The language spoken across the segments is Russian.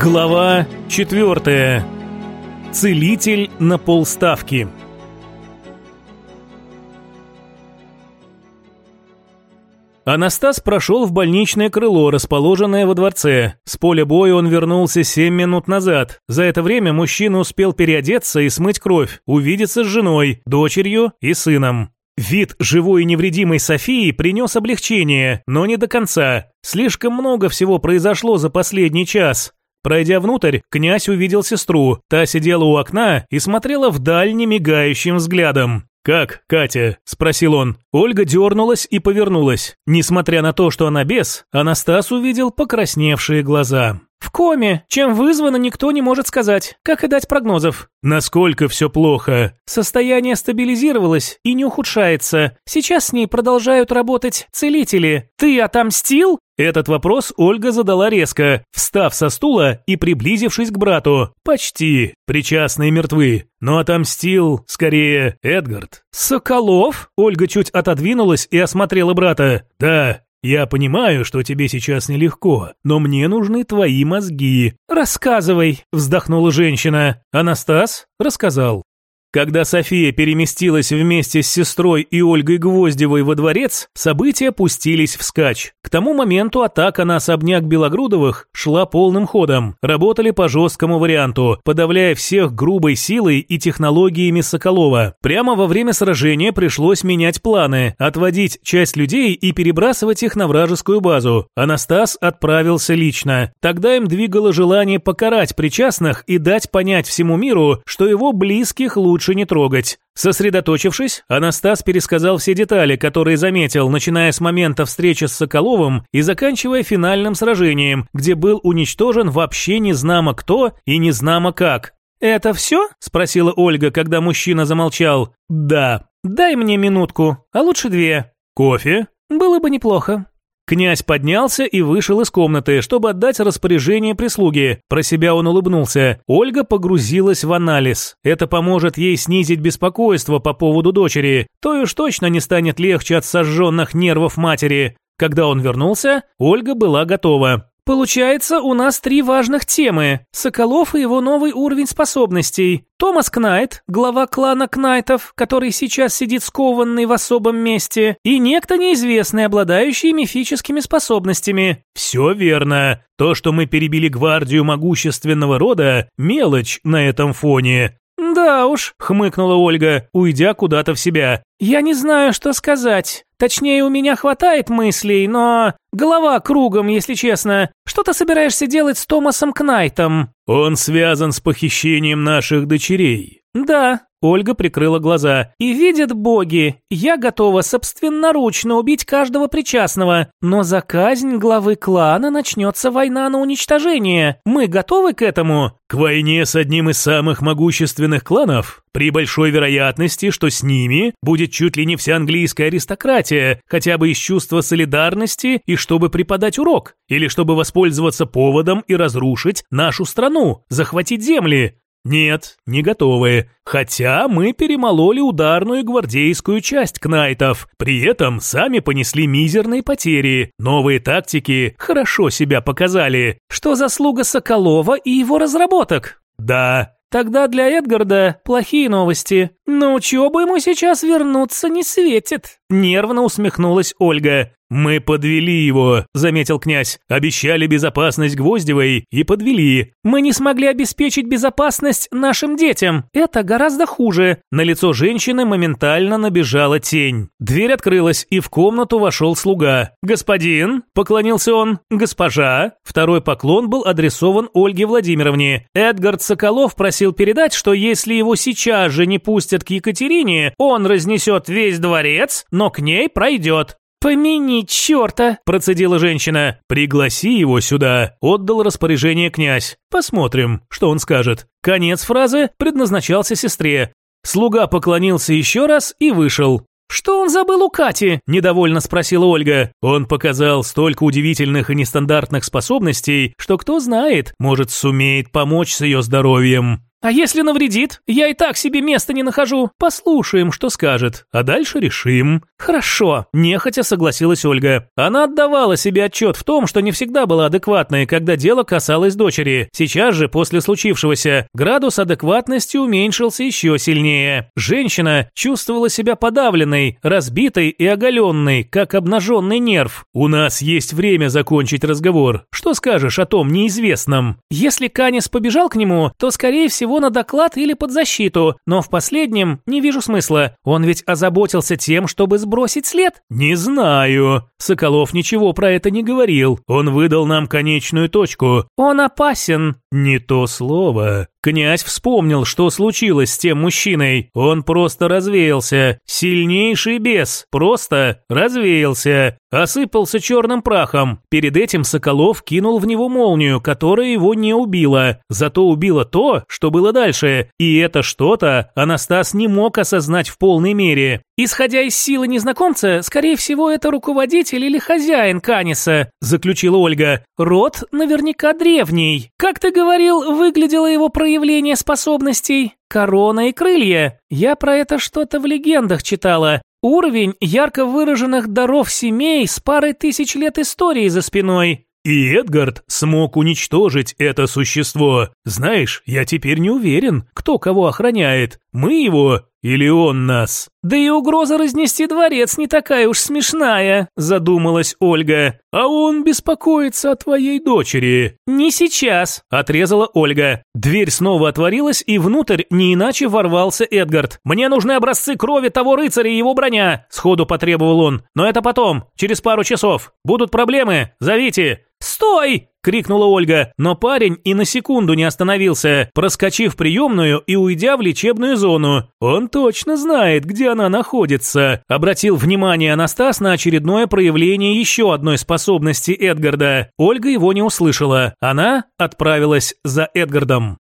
Глава 4. Целитель на полставки. Анастас прошел в больничное крыло, расположенное во дворце. С поля боя он вернулся 7 минут назад. За это время мужчина успел переодеться и смыть кровь, увидеться с женой, дочерью и сыном. Вид живой и невредимой Софии принес облегчение, но не до конца. Слишком много всего произошло за последний час. Пройдя внутрь, князь увидел сестру. Та сидела у окна и смотрела вдаль немигающим взглядом. «Как, Катя?» – спросил он. Ольга дернулась и повернулась. Несмотря на то, что она без, Анастас увидел покрасневшие глаза. В коме. Чем вызвано, никто не может сказать. Как и дать прогнозов. Насколько все плохо? Состояние стабилизировалось и не ухудшается. Сейчас с ней продолжают работать целители. Ты отомстил? Этот вопрос Ольга задала резко, встав со стула и приблизившись к брату. Почти. Причастные мертвы. Но отомстил, скорее, Эдгард. Соколов? Ольга чуть отодвинулась и осмотрела брата. Да, «Я понимаю, что тебе сейчас нелегко, но мне нужны твои мозги». «Рассказывай», – вздохнула женщина. «Анастас?» – рассказал. Когда София переместилась вместе с сестрой и Ольгой Гвоздевой во дворец, события пустились вскачь. К тому моменту атака на особняк Белогрудовых шла полным ходом. Работали по жесткому варианту, подавляя всех грубой силой и технологиями Соколова. Прямо во время сражения пришлось менять планы, отводить часть людей и перебрасывать их на вражескую базу. Анастас отправился лично. Тогда им двигало желание покарать причастных и дать понять всему миру, что его близких лучше лучше не трогать. Сосредоточившись, Анастас пересказал все детали, которые заметил, начиная с момента встречи с Соколовым и заканчивая финальным сражением, где был уничтожен вообще незнамо кто и незнамо как. «Это все?» – спросила Ольга, когда мужчина замолчал. «Да». «Дай мне минутку, а лучше две». «Кофе?» «Было бы неплохо». Князь поднялся и вышел из комнаты, чтобы отдать распоряжение прислуги. Про себя он улыбнулся. Ольга погрузилась в анализ. Это поможет ей снизить беспокойство по поводу дочери. То уж точно не станет легче от сожженных нервов матери. Когда он вернулся, Ольга была готова. Получается, у нас три важных темы. Соколов и его новый уровень способностей. Томас Кнайт, глава клана Кнайтов, который сейчас сидит скованный в особом месте, и некто неизвестный, обладающий мифическими способностями. Все верно. То, что мы перебили гвардию могущественного рода, мелочь на этом фоне. «Да уж», — хмыкнула Ольга, уйдя куда-то в себя. «Я не знаю, что сказать. Точнее, у меня хватает мыслей, но... Голова кругом, если честно. Что ты собираешься делать с Томасом Кнайтом?» «Он связан с похищением наших дочерей». «Да, Ольга прикрыла глаза. «И видят боги, я готова собственноручно убить каждого причастного, но за казнь главы клана начнется война на уничтожение. Мы готовы к этому?» «К войне с одним из самых могущественных кланов? При большой вероятности, что с ними будет чуть ли не вся английская аристократия, хотя бы из чувства солидарности и чтобы преподать урок, или чтобы воспользоваться поводом и разрушить нашу страну, захватить земли. Нет, не готовы. Хотя мы перемололи ударную гвардейскую часть кнайтов. При этом сами понесли мизерные потери. Новые тактики хорошо себя показали. Что заслуга Соколова и его разработок? Да, Тогда для Эдгарда плохие новости. На учебу ему сейчас вернуться не светит. Нервно усмехнулась Ольга. «Мы подвели его», – заметил князь. «Обещали безопасность Гвоздевой и подвели». «Мы не смогли обеспечить безопасность нашим детям. Это гораздо хуже». На лицо женщины моментально набежала тень. Дверь открылась, и в комнату вошел слуга. «Господин», – поклонился он, – «госпожа». Второй поклон был адресован Ольге Владимировне. Эдгард Соколов просил передать, что если его сейчас же не пустят к Екатерине, он разнесет весь дворец, но к ней пройдет. «Помяни черта!» – процедила женщина. «Пригласи его сюда!» – отдал распоряжение князь. «Посмотрим, что он скажет». Конец фразы предназначался сестре. Слуга поклонился еще раз и вышел. «Что он забыл у Кати?» – недовольно спросила Ольга. Он показал столько удивительных и нестандартных способностей, что кто знает, может, сумеет помочь с ее здоровьем. А если навредит? Я и так себе места не нахожу. Послушаем, что скажет, а дальше решим. Хорошо, нехотя согласилась Ольга. Она отдавала себе отчет в том, что не всегда была адекватной, когда дело касалось дочери. Сейчас же, после случившегося, градус адекватности уменьшился еще сильнее. Женщина чувствовала себя подавленной, разбитой и оголенной, как обнаженный нерв. У нас есть время закончить разговор. Что скажешь о том неизвестном? Если Канис побежал к нему, то, скорее всего, на доклад или под защиту, но в последнем не вижу смысла. Он ведь озаботился тем, чтобы сбросить след. Не знаю. Соколов ничего про это не говорил. Он выдал нам конечную точку. Он опасен. Не то слово. Князь вспомнил, что случилось с тем мужчиной. Он просто развеялся. Сильнейший бес. Просто развеялся. Осыпался черным прахом. Перед этим Соколов кинул в него молнию, которая его не убила. Зато убила то, что было дальше. И это что-то Анастас не мог осознать в полной мере. «Исходя из силы незнакомца, скорее всего, это руководитель или хозяин Каниса», заключила Ольга. «Род наверняка древний. Как ты говорил, выглядело его проявление способностей? Корона и крылья. Я про это что-то в легендах читала. Уровень ярко выраженных даров семей с парой тысяч лет истории за спиной. И Эдгард смог уничтожить это существо. Знаешь, я теперь не уверен, кто кого охраняет. Мы его или он нас? Да и угроза разнести дворец не такая уж смешная, задумалась Ольга. А он беспокоится о твоей дочери. Не сейчас, отрезала Ольга. Дверь снова отворилась, и внутрь не иначе ворвался Эдгард. Мне нужны образцы крови того рыцаря и его броня, сходу потребовал он. Но это потом, через пару часов. Будут проблемы, зовите. «Стой!» – крикнула Ольга, но парень и на секунду не остановился, проскочив приемную и уйдя в лечебную зону. Он точно знает, где она находится. Обратил внимание Анастас на очередное проявление еще одной способности Эдгарда. Ольга его не услышала. Она отправилась за Эдгардом.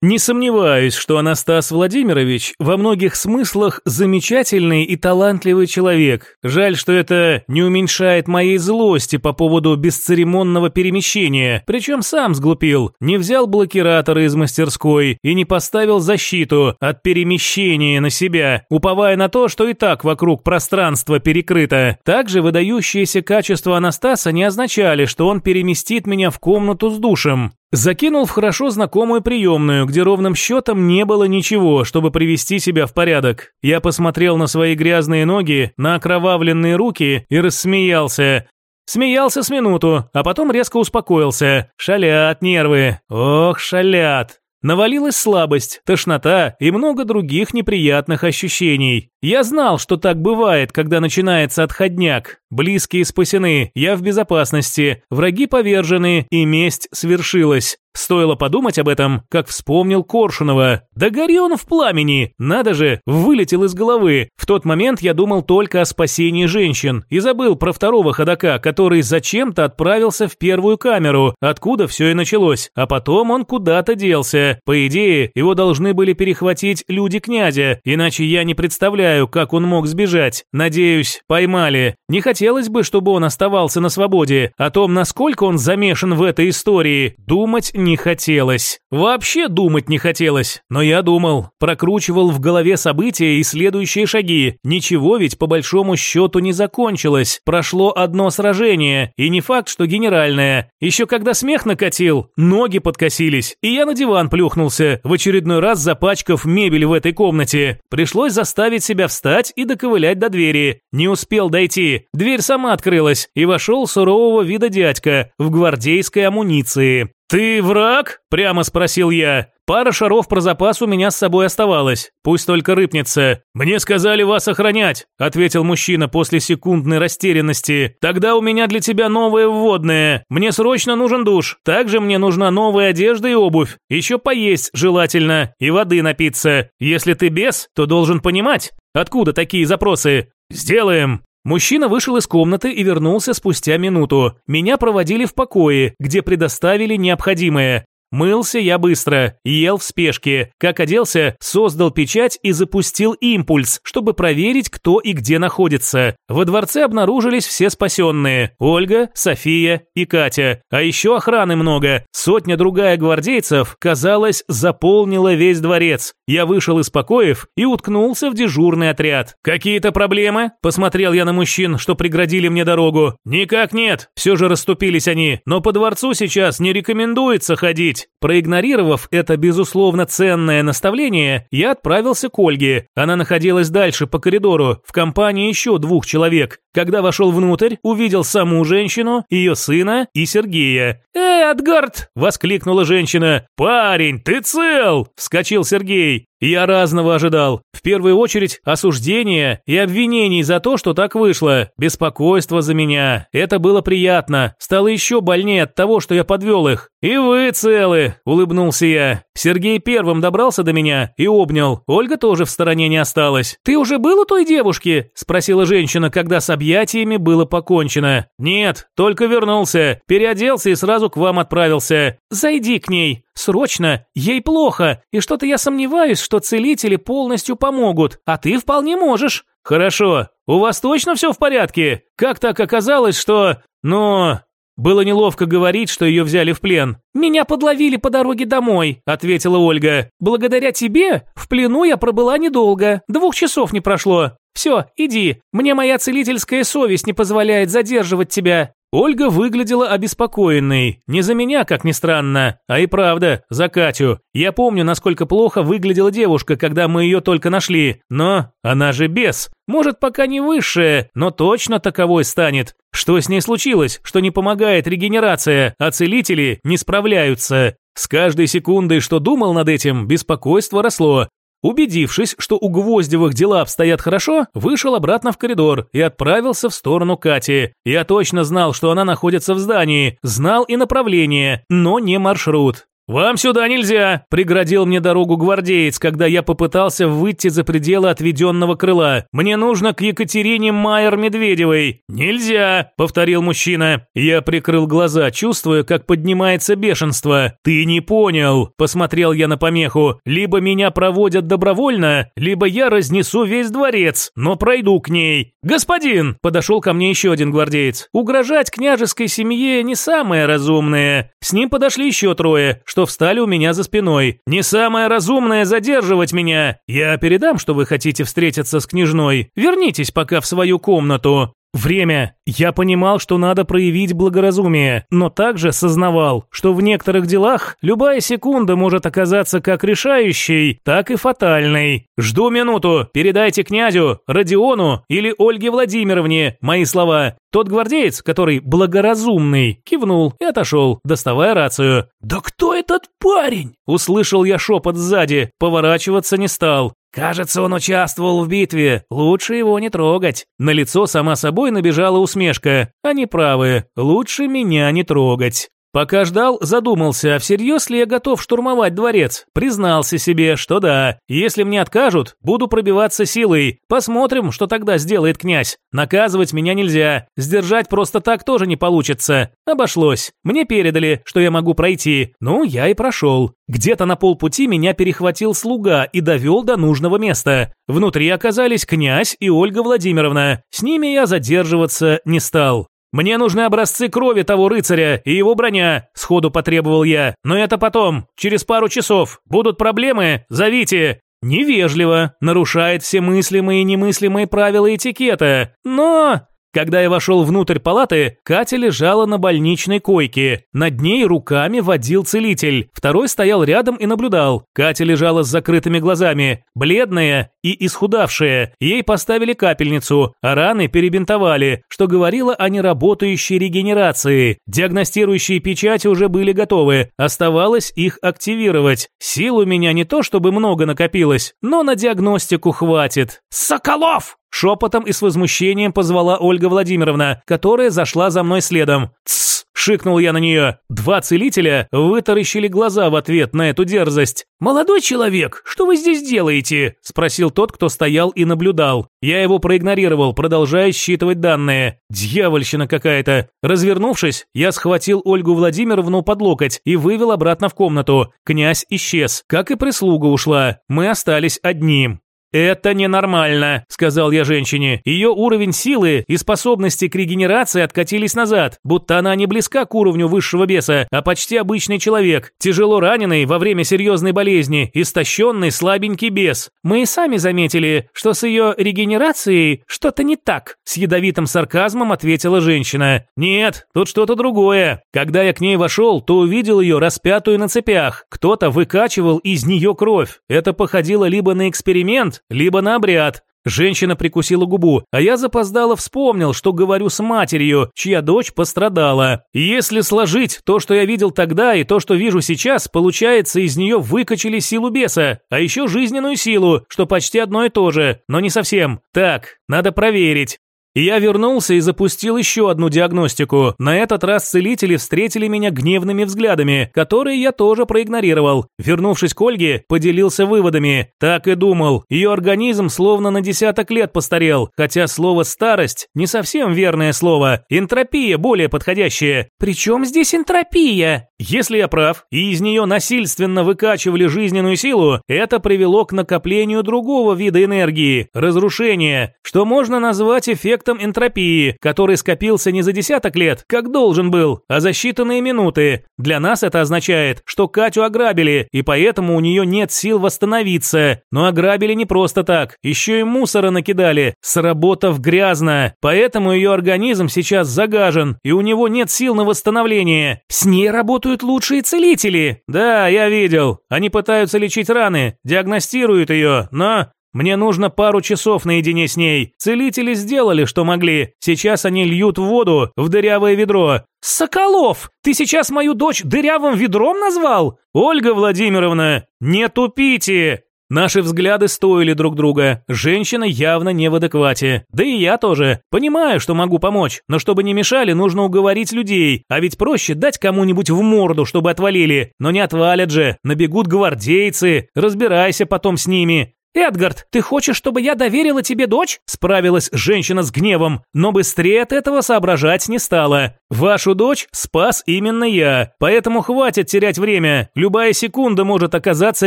Не сомневаюсь, что Анастас Владимирович во многих смыслах замечательный и талантливый человек. Жаль, что это не уменьшает моей злости по поводу бесцеремонного перемещения. Причем сам сглупил, не взял блокираторы из мастерской и не поставил защиту от перемещения на себя, уповая на то, что и так вокруг пространство перекрыто. Также выдающиеся качества Анастаса не означали, что он переместит меня в комнату с душем. Закинул в хорошо знакомую приемную, где ровным счетом не было ничего, чтобы привести себя в порядок. Я посмотрел на свои грязные ноги, на окровавленные руки и рассмеялся. Смеялся с минуту, а потом резко успокоился. Шалят нервы. Ох, шалят. Навалилась слабость, тошнота и много других неприятных ощущений. Я знал, что так бывает, когда начинается отходняк. Близкие спасены, я в безопасности, враги повержены и месть свершилась. Стоило подумать об этом, как вспомнил Коршунова. Да гори он в пламени! Надо же, вылетел из головы. В тот момент я думал только о спасении женщин и забыл про второго ходока, который зачем-то отправился в первую камеру, откуда все и началось. А потом он куда-то делся. По идее, его должны были перехватить люди князя, иначе я не представляю, как он мог сбежать. Надеюсь, поймали. Не хотелось бы, чтобы он оставался на свободе. О том, насколько он замешан в этой истории, думать не хотелось. Вообще думать не хотелось. Но я думал, прокручивал в голове события и следующие шаги. Ничего ведь по большому счету не закончилось. Прошло одно сражение, и не факт, что генеральное. Еще когда смех накатил, ноги подкосились, и я на диван плюхнулся, в очередной раз запачкав мебель в этой комнате. Пришлось заставить себя встать и доковылять до двери. Не успел дойти. Дверь сама открылась, и вошел сурового вида дядька в гвардейской амуниции. «Ты враг?» – прямо спросил я. Пара шаров про запас у меня с собой оставалось. Пусть только рыпнется. Мне сказали вас охранять, ответил мужчина после секундной растерянности. Тогда у меня для тебя новое вводное. Мне срочно нужен душ. Также мне нужна новая одежда и обувь. Еще поесть желательно и воды напиться. Если ты без, то должен понимать, откуда такие запросы. Сделаем. Мужчина вышел из комнаты и вернулся спустя минуту. Меня проводили в покое, где предоставили необходимое. Мылся я быстро, ел в спешке. Как оделся, создал печать и запустил импульс, чтобы проверить, кто и где находится. Во дворце обнаружились все спасенные. Ольга, София и Катя. А еще охраны много. Сотня другая гвардейцев, казалось, заполнила весь дворец. Я вышел из покоев и уткнулся в дежурный отряд. «Какие-то проблемы?» Посмотрел я на мужчин, что преградили мне дорогу. «Никак нет. Все же расступились они. Но по дворцу сейчас не рекомендуется ходить. Проигнорировав это, безусловно, ценное наставление, я отправился к Ольге. Она находилась дальше по коридору, в компании еще двух человек. Когда вошел внутрь, увидел саму женщину, ее сына и Сергея. «Э, Адгард!» – воскликнула женщина. «Парень, ты цел!» – вскочил Сергей. Я разного ожидал. В первую очередь осуждения и обвинений за то, что так вышло. Беспокойство за меня. Это было приятно. Стало еще больнее от того, что я подвел их. «И вы целы!» – улыбнулся я. Сергей первым добрался до меня и обнял. Ольга тоже в стороне не осталась. «Ты уже был у той девушки?» – спросила женщина, когда с объятиями было покончено. «Нет, только вернулся. Переоделся и сразу к вам отправился. Зайди к ней. Срочно. Ей плохо. И что-то я сомневаюсь, что целители полностью помогут. А ты вполне можешь». «Хорошо. У вас точно все в порядке? Как так оказалось, что... Ну, было неловко говорить, что ее взяли в плен. «Меня подловили по дороге домой», – ответила Ольга. «Благодаря тебе в плену я пробыла недолго. Двух часов не прошло. Все, иди. Мне моя целительская совесть не позволяет задерживать тебя. Ольга выглядела обеспокоенной. Не за меня, как ни странно, а и правда, за Катю. Я помню, насколько плохо выглядела девушка, когда мы ее только нашли. Но она же бес. Может, пока не высшая, но точно таковой станет. Что с ней случилось, что не помогает регенерация, а целители не справляются? С каждой секундой, что думал над этим, беспокойство росло. Убедившись, что у Гвоздевых дела обстоят хорошо, вышел обратно в коридор и отправился в сторону Кати. Я точно знал, что она находится в здании, знал и направление, но не маршрут. «Вам сюда нельзя!» – преградил мне дорогу гвардеец, когда я попытался выйти за пределы отведенного крыла. «Мне нужно к Екатерине Майер-Медведевой!» «Нельзя!» – повторил мужчина. Я прикрыл глаза, чувствуя, как поднимается бешенство. «Ты не понял!» – посмотрел я на помеху. «Либо меня проводят добровольно, либо я разнесу весь дворец, но пройду к ней!» «Господин!» – подошел ко мне еще один гвардеец. «Угрожать княжеской семье не самое разумное!» С ним подошли еще трое, встали у меня за спиной. «Не самое разумное задерживать меня! Я передам, что вы хотите встретиться с княжной. Вернитесь пока в свою комнату». Время. Я понимал, что надо проявить благоразумие, но также сознавал, что в некоторых делах любая секунда может оказаться как решающей, так и фатальной. Жду минуту. Передайте князю, Родиону или Ольге Владимировне мои слова. Тот гвардеец, который благоразумный, кивнул и отошел, доставая рацию. «Да кто этот парень?» Услышал я шепот сзади, поворачиваться не стал. Кажется, он участвовал в битве. Лучше его не трогать. На лицо сама собой набежала усмешка. Они правы. Лучше меня не трогать. Пока ждал, задумался, а всерьез ли я готов штурмовать дворец. Признался себе, что да. Если мне откажут, буду пробиваться силой. Посмотрим, что тогда сделает князь. Наказывать меня нельзя. Сдержать просто так тоже не получится. Обошлось. Мне передали, что я могу пройти. Ну, я и прошел. Где-то на полпути меня перехватил слуга и довел до нужного места. Внутри оказались князь и Ольга Владимировна. С ними я задерживаться не стал. «Мне нужны образцы крови того рыцаря и его броня», – сходу потребовал я. «Но это потом, через пару часов. Будут проблемы? Зовите». Невежливо, нарушает все мыслимые и немыслимые правила этикета. Но когда я вошел внутрь палаты, Катя лежала на больничной койке. Над ней руками водил целитель. Второй стоял рядом и наблюдал. Катя лежала с закрытыми глазами, бледная и исхудавшая. Ей поставили капельницу, а раны перебинтовали, что говорило о неработающей регенерации. Диагностирующие печати уже были готовы, оставалось их активировать. Сил у меня не то чтобы много накопилось, но на диагностику хватит. «Соколов!» Шепотом и с возмущением позвала Ольга Владимировна, которая зашла за мной следом. «Тссс!» Шикнул я на нее. Два целителя вытаращили глаза в ответ на эту дерзость. «Молодой человек, что вы здесь делаете?» – спросил тот, кто стоял и наблюдал. Я его проигнорировал, продолжая считывать данные. Дьявольщина какая-то. Развернувшись, я схватил Ольгу Владимировну под локоть и вывел обратно в комнату. Князь исчез, как и прислуга ушла. Мы остались одним. «Это ненормально», – сказал я женщине. Ее уровень силы и способности к регенерации откатились назад, будто она не близка к уровню высшего беса, а почти обычный человек, тяжело раненый во время серьезной болезни, истощенный слабенький бес. Мы и сами заметили, что с ее регенерацией что-то не так, с ядовитым сарказмом ответила женщина. «Нет, тут что-то другое. Когда я к ней вошел, то увидел ее распятую на цепях. Кто-то выкачивал из нее кровь. Это походило либо на эксперимент, либо на обряд. Женщина прикусила губу, а я запоздало вспомнил, что говорю с матерью, чья дочь пострадала. Если сложить то, что я видел тогда, и то, что вижу сейчас, получается, из нее выкачали силу беса, а еще жизненную силу, что почти одно и то же, но не совсем. Так, надо проверить. Я вернулся и запустил еще одну диагностику. На этот раз целители встретили меня гневными взглядами, которые я тоже проигнорировал. Вернувшись к Ольге, поделился выводами. Так и думал. Ее организм словно на десяток лет постарел, хотя слово «старость» не совсем верное слово. Энтропия более подходящее. «Причем здесь энтропия?» Если я прав, и из нее насильственно выкачивали жизненную силу, это привело к накоплению другого вида энергии – разрушения, что можно назвать эффектом эффектом энтропии, который скопился не за десяток лет, как должен был, а за считанные минуты. Для нас это означает, что Катю ограбили, и поэтому у нее нет сил восстановиться. Но ограбили не просто так, еще и мусора накидали, сработав грязно. Поэтому ее организм сейчас загажен, и у него нет сил на восстановление. С ней работают лучшие целители. Да, я видел. Они пытаются лечить раны, диагностируют ее, но мне нужно пару часов наедине с ней. Целители сделали, что могли. Сейчас они льют воду в дырявое ведро. Соколов, ты сейчас мою дочь дырявым ведром назвал? Ольга Владимировна, не тупите. Наши взгляды стоили друг друга. Женщина явно не в адеквате. Да и я тоже. Понимаю, что могу помочь, но чтобы не мешали, нужно уговорить людей. А ведь проще дать кому-нибудь в морду, чтобы отвалили. Но не отвалят же. Набегут гвардейцы. Разбирайся потом с ними. «Эдгард, ты хочешь, чтобы я доверила тебе дочь?» Справилась женщина с гневом, но быстрее от этого соображать не стала. «Вашу дочь спас именно я, поэтому хватит терять время. Любая секунда может оказаться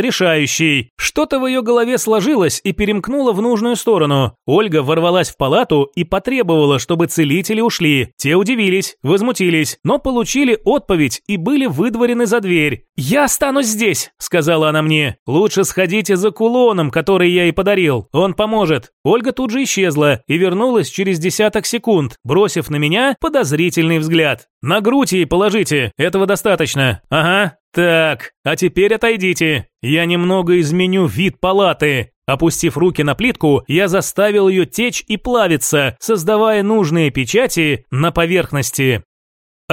решающей». Что-то в ее голове сложилось и перемкнуло в нужную сторону. Ольга ворвалась в палату и потребовала, чтобы целители ушли. Те удивились, возмутились, но получили отповедь и были выдворены за дверь. «Я останусь здесь», — сказала она мне. «Лучше сходите за кулоном, который который я ей подарил. Он поможет». Ольга тут же исчезла и вернулась через десяток секунд, бросив на меня подозрительный взгляд. «На грудь ей положите, этого достаточно. Ага, так, а теперь отойдите. Я немного изменю вид палаты». Опустив руки на плитку, я заставил ее течь и плавиться, создавая нужные печати на поверхности.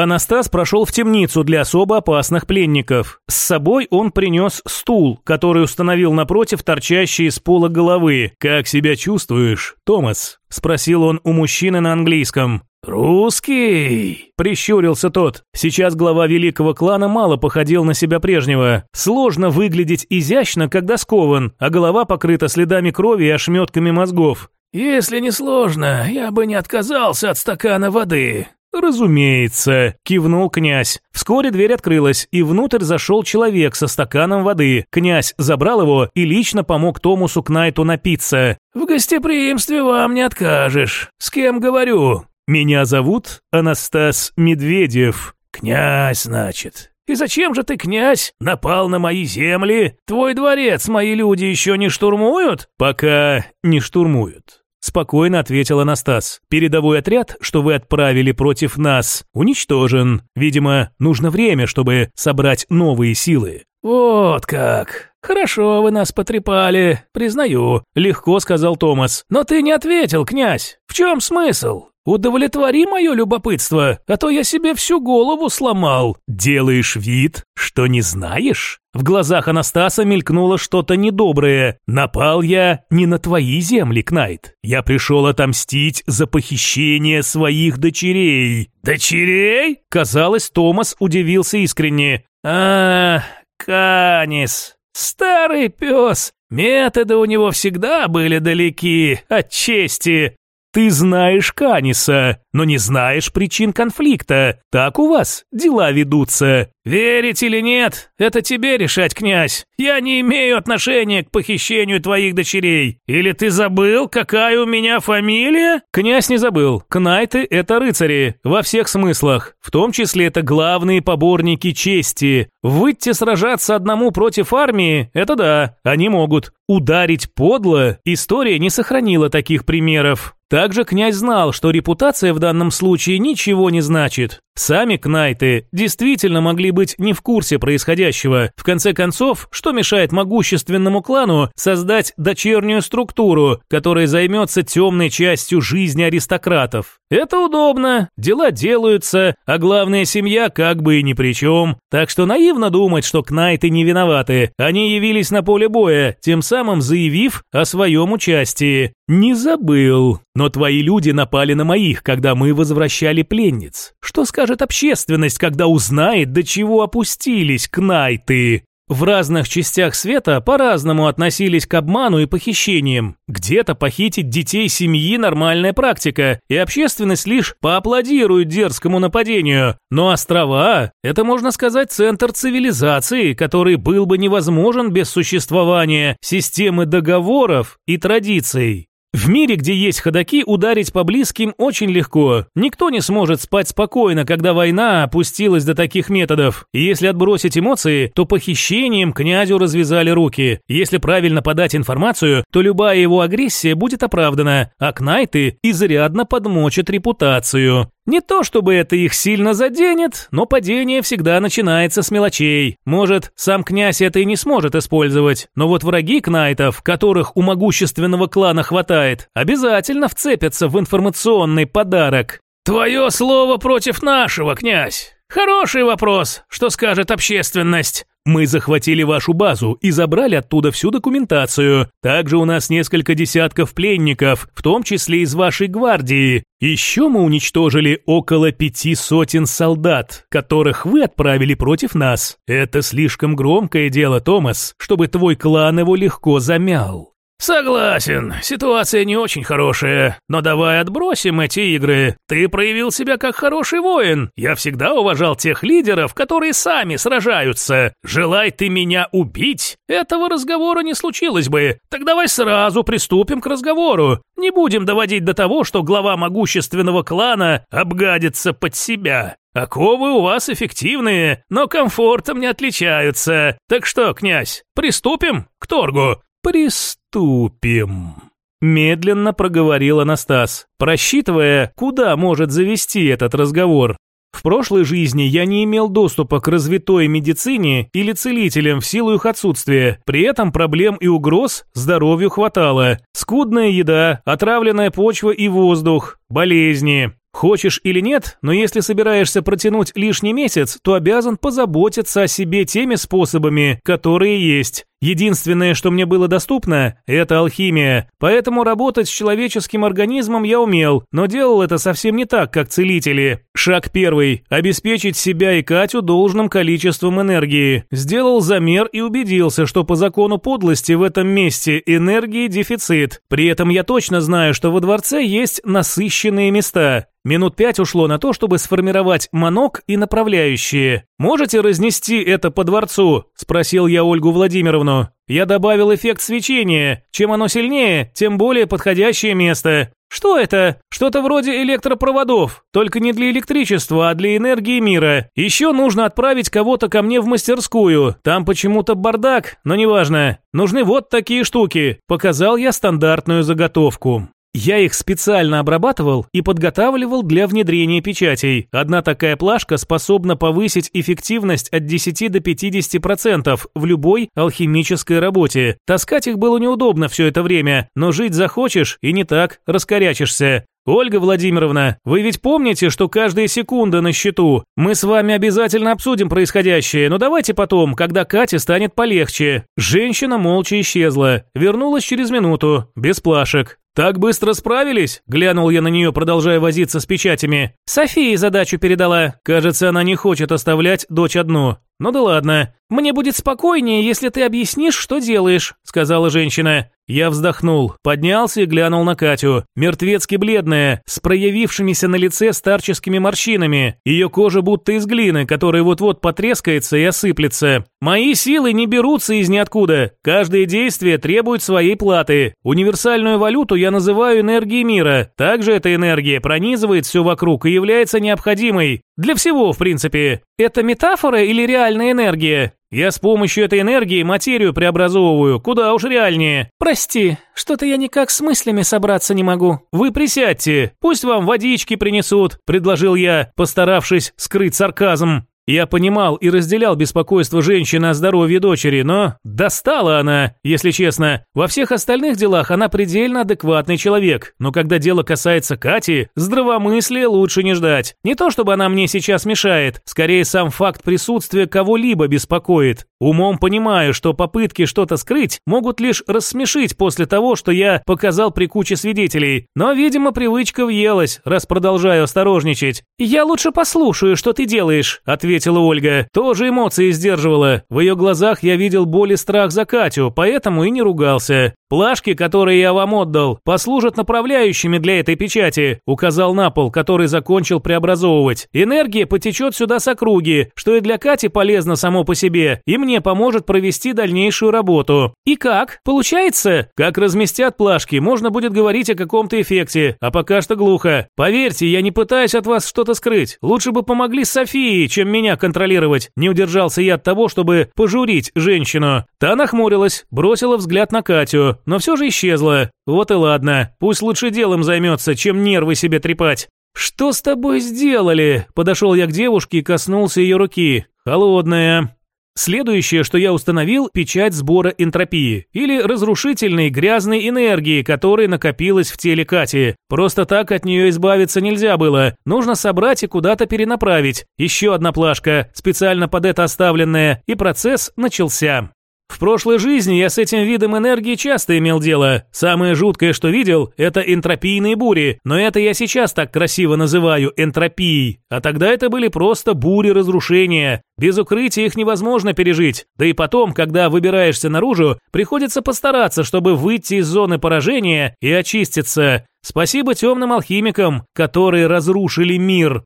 Анастас прошел в темницу для особо опасных пленников. С собой он принес стул, который установил напротив торчащей из пола головы. «Как себя чувствуешь, Томас?» – спросил он у мужчины на английском. «Русский?» – прищурился тот. Сейчас глава великого клана мало походил на себя прежнего. Сложно выглядеть изящно, когда скован, а голова покрыта следами крови и ошметками мозгов. «Если не сложно, я бы не отказался от стакана воды. «Разумеется», – кивнул князь. Вскоре дверь открылась, и внутрь зашел человек со стаканом воды. Князь забрал его и лично помог Томусу Кнайту напиться. «В гостеприимстве вам не откажешь. С кем говорю?» «Меня зовут Анастас Медведев». «Князь, значит. И зачем же ты, князь, напал на мои земли? Твой дворец мои люди еще не штурмуют?» «Пока не штурмуют». Спокойно ответил Анастас. Передовой отряд, что вы отправили против нас, уничтожен. Видимо, нужно время, чтобы собрать новые силы. Вот как. Хорошо вы нас потрепали, признаю, легко сказал Томас. Но ты не ответил, князь. В чем смысл? Удовлетвори мое любопытство, а то я себе всю голову сломал. Делаешь вид, что не знаешь? В глазах Анастаса мелькнуло что-то недоброе. Напал я не на твои земли, Кнайт. Я пришел отомстить за похищение своих дочерей. Дочерей? Казалось, Томас удивился искренне. А, Канис, старый пес. Методы у него всегда были далеки от чести. Ты знаешь Каниса, но не знаешь причин конфликта. Так у вас дела ведутся. Верить или нет, это тебе решать, князь. Я не имею отношения к похищению твоих дочерей. Или ты забыл, какая у меня фамилия? Князь не забыл. Кнайты – это рыцари. Во всех смыслах. В том числе это главные поборники чести. Выйти сражаться одному против армии – это да, они могут. Ударить подло – история не сохранила таких примеров. Также князь знал, что репутация в данном случае ничего не значит. Сами кнайты действительно могли быть не в курсе происходящего. В конце концов, что мешает могущественному клану создать дочернюю структуру, которая займется темной частью жизни аристократов? Это удобно, дела делаются, а главная семья как бы и ни при чем. Так что наивно думать, что кнайты не виноваты. Они явились на поле боя, тем самым заявив о своем участии. Не забыл. Но твои люди напали на моих, когда мы возвращали пленниц. Что скажет общественность, когда узнает, до чего опустились кнайты? В разных частях света по-разному относились к обману и похищениям. Где-то похитить детей семьи – нормальная практика, и общественность лишь поаплодирует дерзкому нападению. Но острова – это, можно сказать, центр цивилизации, который был бы невозможен без существования системы договоров и традиций. В мире, где есть ходаки, ударить по близким очень легко. Никто не сможет спать спокойно, когда война опустилась до таких методов. Если отбросить эмоции, то похищением князю развязали руки. Если правильно подать информацию, то любая его агрессия будет оправдана, а кнайты изрядно подмочат репутацию. Не то чтобы это их сильно заденет, но падение всегда начинается с мелочей. Может, сам князь это и не сможет использовать, но вот враги кнайтов, которых у могущественного клана хватает, обязательно вцепятся в информационный подарок. «Твое слово против нашего, князь!» «Хороший вопрос. Что скажет общественность?» Мы захватили вашу базу и забрали оттуда всю документацию. Также у нас несколько десятков пленников, в том числе из вашей гвардии. Еще мы уничтожили около пяти сотен солдат, которых вы отправили против нас. Это слишком громкое дело, Томас, чтобы твой клан его легко замял. «Согласен, ситуация не очень хорошая, но давай отбросим эти игры. Ты проявил себя как хороший воин. Я всегда уважал тех лидеров, которые сами сражаются. Желай ты меня убить, этого разговора не случилось бы. Так давай сразу приступим к разговору. Не будем доводить до того, что глава могущественного клана обгадится под себя. Оковы у вас эффективные, но комфортом не отличаются. Так что, князь, приступим к торгу?» «Приступим», – медленно проговорил Анастас, просчитывая, куда может завести этот разговор. В прошлой жизни я не имел доступа к развитой медицине или целителям в силу их отсутствия. При этом проблем и угроз здоровью хватало. Скудная еда, отравленная почва и воздух, болезни. Хочешь или нет, но если собираешься протянуть лишний месяц, то обязан позаботиться о себе теми способами, которые есть. Единственное, что мне было доступно, это алхимия. Поэтому работать с человеческим организмом я умел, но делал это совсем не так, как целители. Шаг первый – обеспечить себя и Катю должным количеством энергии. Сделал замер и убедился, что по закону подлости в этом месте энергии дефицит. При этом я точно знаю, что во дворце есть насыщенные места. Минут пять ушло на то, чтобы сформировать манок и направляющие. «Можете разнести это по дворцу?» – спросил я Ольгу Владимировну. «Я добавил эффект свечения. Чем оно сильнее, тем более подходящее место. Что это? Что-то вроде электропроводов, только не для электричества, а для энергии мира. Еще нужно отправить кого-то ко мне в мастерскую. Там почему-то бардак, но неважно. Нужны вот такие штуки. Показал я стандартную заготовку. Я их специально обрабатывал и подготавливал для внедрения печатей. Одна такая плашка способна повысить эффективность от 10 до 50% в любой алхимической работе. Таскать их было неудобно все это время, но жить захочешь и не так раскорячишься. «Ольга Владимировна, вы ведь помните, что каждая секунда на счету? Мы с вами обязательно обсудим происходящее, но давайте потом, когда Кате станет полегче». Женщина молча исчезла, вернулась через минуту, без плашек. «Так быстро справились?» – глянул я на нее, продолжая возиться с печатями. «Софии задачу передала. Кажется, она не хочет оставлять дочь одну. Ну да ладно. Мне будет спокойнее, если ты объяснишь, что делаешь», – сказала женщина. Я вздохнул, поднялся и глянул на Катю. Мертвецки бледная, с проявившимися на лице старческими морщинами. Ее кожа будто из глины, которая вот-вот потрескается и осыплется. Мои силы не берутся из ниоткуда. Каждое действие требует своей платы. Универсальную валюту я называю энергией мира. Также эта энергия пронизывает все вокруг и является необходимой. Для всего, в принципе. Это метафора или реальная энергия? Я с помощью этой энергии материю преобразовываю, куда уж реальнее. Прости, что-то я никак с мыслями собраться не могу. Вы присядьте, пусть вам водички принесут, предложил я, постаравшись скрыть сарказм. Я понимал и разделял беспокойство женщины о здоровье дочери, но достала она, если честно. Во всех остальных делах она предельно адекватный человек, но когда дело касается Кати, здравомыслия лучше не ждать. Не то чтобы она мне сейчас мешает, скорее сам факт присутствия кого-либо беспокоит. Умом понимаю, что попытки что-то скрыть могут лишь рассмешить после того, что я показал при куче свидетелей, но, видимо, привычка въелась, раз продолжаю осторожничать. «Я лучше послушаю, что ты делаешь», – ответила Ольга. Тоже эмоции сдерживала. В ее глазах я видел боль и страх за Катю, поэтому и не ругался. «Плашки, которые я вам отдал, послужат направляющими для этой печати», указал на пол, который закончил преобразовывать. «Энергия потечет сюда с округи, что и для Кати полезно само по себе, и мне поможет провести дальнейшую работу». «И как? Получается?» «Как разместят плашки, можно будет говорить о каком-то эффекте, а пока что глухо. Поверьте, я не пытаюсь от вас что-то скрыть. Лучше бы помогли Софии, чем меня контролировать. Не удержался я от того, чтобы пожурить женщину». Та нахмурилась, бросила взгляд на Катю но все же исчезла. Вот и ладно, пусть лучше делом займется, чем нервы себе трепать. «Что с тобой сделали?» Подошел я к девушке и коснулся ее руки. «Холодная». Следующее, что я установил, печать сбора энтропии, или разрушительной грязной энергии, которая накопилась в теле Кати. Просто так от нее избавиться нельзя было, нужно собрать и куда-то перенаправить. Еще одна плашка, специально под это оставленная, и процесс начался. В прошлой жизни я с этим видом энергии часто имел дело. Самое жуткое, что видел, это энтропийные бури, но это я сейчас так красиво называю энтропией. А тогда это были просто бури разрушения. Без укрытия их невозможно пережить. Да и потом, когда выбираешься наружу, приходится постараться, чтобы выйти из зоны поражения и очиститься. Спасибо темным алхимикам, которые разрушили мир.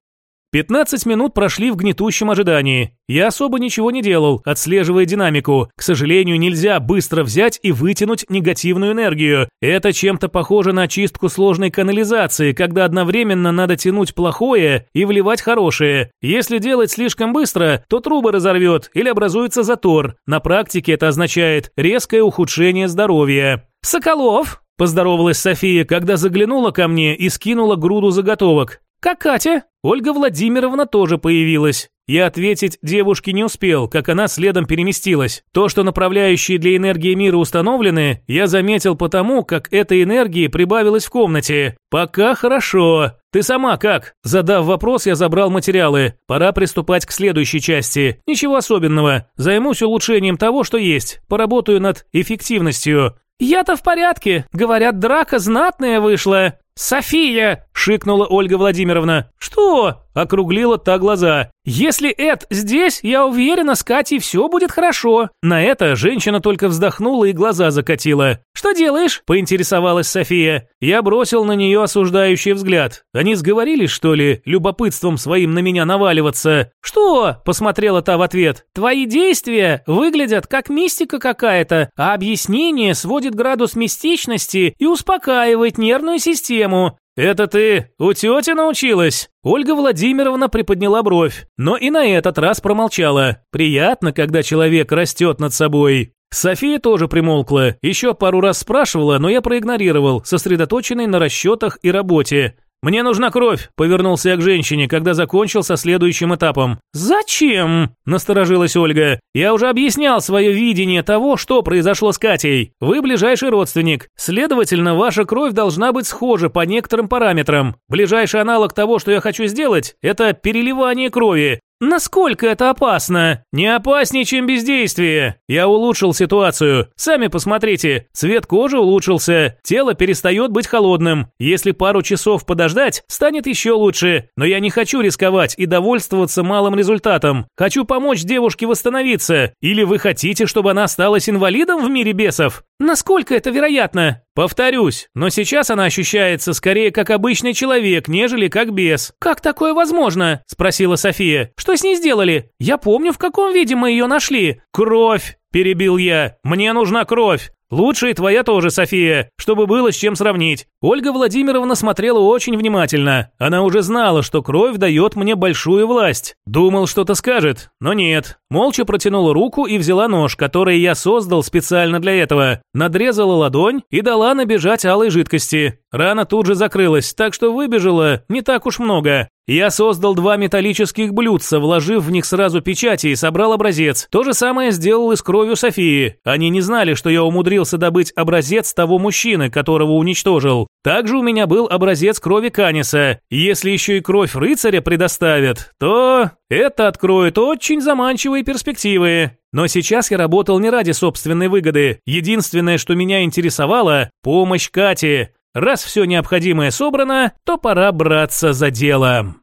15 минут прошли в гнетущем ожидании. Я особо ничего не делал, отслеживая динамику. К сожалению, нельзя быстро взять и вытянуть негативную энергию. Это чем-то похоже на чистку сложной канализации, когда одновременно надо тянуть плохое и вливать хорошее. Если делать слишком быстро, то трубы разорвет или образуется затор. На практике это означает резкое ухудшение здоровья. «Соколов!» – поздоровалась София, когда заглянула ко мне и скинула груду заготовок. «Как Катя?» Ольга Владимировна тоже появилась. Я ответить девушке не успел, как она следом переместилась. То, что направляющие для энергии мира установлены, я заметил потому, как этой энергии прибавилось в комнате. Пока хорошо. Ты сама как? Задав вопрос, я забрал материалы. Пора приступать к следующей части. Ничего особенного. Займусь улучшением того, что есть. Поработаю над эффективностью. «Я-то в порядке. Говорят, драка знатная вышла». «София!» – шикнула Ольга Владимировна. «Что?» – округлила та глаза. «Если Эд здесь, я уверена, с Катей все будет хорошо». На это женщина только вздохнула и глаза закатила. «Что делаешь?» – поинтересовалась София. Я бросил на нее осуждающий взгляд. Они сговорились, что ли, любопытством своим на меня наваливаться? «Что?» – посмотрела та в ответ. «Твои действия выглядят как мистика какая-то, а объяснение сводит градус мистичности и успокаивает нервную систему. «Это ты у тети научилась?» Ольга Владимировна приподняла бровь, но и на этот раз промолчала. Приятно, когда человек растет над собой. София тоже примолкла, еще пару раз спрашивала, но я проигнорировал, сосредоточенный на расчетах и работе. «Мне нужна кровь», – повернулся я к женщине, когда закончил со следующим этапом. «Зачем?» – насторожилась Ольга. «Я уже объяснял свое видение того, что произошло с Катей. Вы ближайший родственник. Следовательно, ваша кровь должна быть схожа по некоторым параметрам. Ближайший аналог того, что я хочу сделать, это переливание крови. Насколько это опасно? Не опаснее, чем бездействие. Я улучшил ситуацию. Сами посмотрите. Цвет кожи улучшился. Тело перестает быть холодным. Если пару часов подождать, станет еще лучше. Но я не хочу рисковать и довольствоваться малым результатом. Хочу помочь девушке восстановиться. Или вы хотите, чтобы она осталась инвалидом в мире бесов? Насколько это вероятно? Повторюсь, но сейчас она ощущается скорее как обычный человек, нежели как бес. Как такое возможно? спросила София. Что с ней сделали? Я помню, в каком виде мы ее нашли. Кровь, перебил я. Мне нужна кровь. Лучше и твоя тоже, София, чтобы было с чем сравнить. Ольга Владимировна смотрела очень внимательно. Она уже знала, что кровь дает мне большую власть. Думал, что-то скажет, но нет. Молча протянула руку и взяла нож, который я создал специально для этого. Надрезала ладонь и дала набежать алой жидкости. Рана тут же закрылась, так что выбежала не так уж много. Я создал два металлических блюдца, вложив в них сразу печати и собрал образец. То же самое сделал и с кровью Софии. Они не знали, что я умудрился добыть образец того мужчины, которого уничтожил. Также у меня был образец крови Каниса. Если еще и кровь рыцаря предоставят, то это откроет очень заманчивые перспективы. Но сейчас я работал не ради собственной выгоды. Единственное, что меня интересовало – помощь Кате. Раз все необходимое собрано, то пора браться за дело.